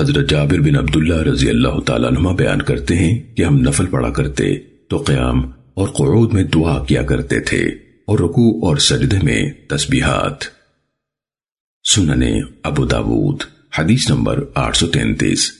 حضرت جابر بن عبداللہ رضی اللہ تعالیٰ نما بیان کرتے ہیں کہ ہم نفل پڑھا کرتے تو قیام اور قعود میں دعا کیا کرتے تھے اور رکوع اور سجدے میں تسبیحات۔ سننے ابو داود، حدیث نمبر آٹھ سو تینتیس۔